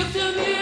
Çıktım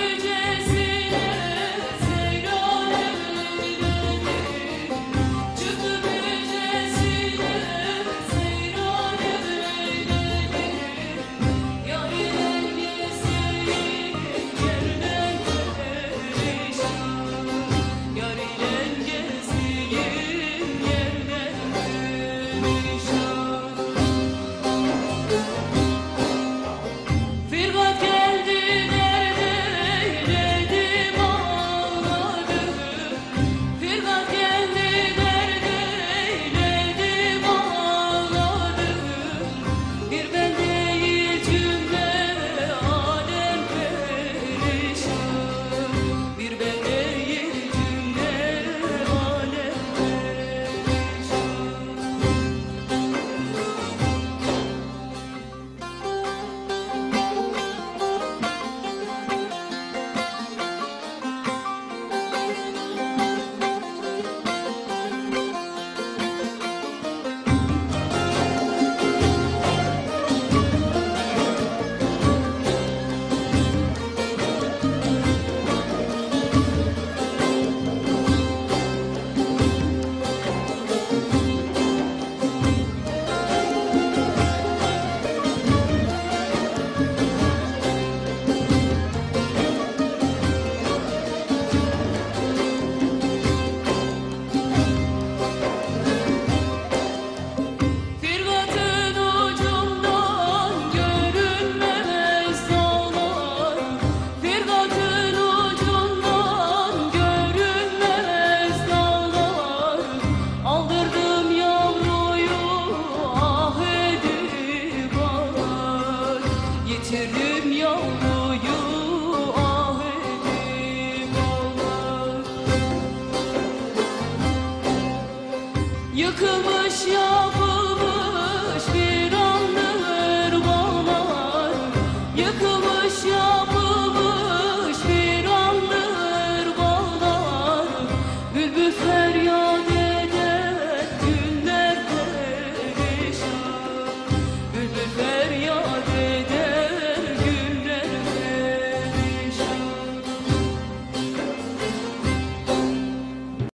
Götürüm yolluyu ah elim ağlar Yıkılmış yapı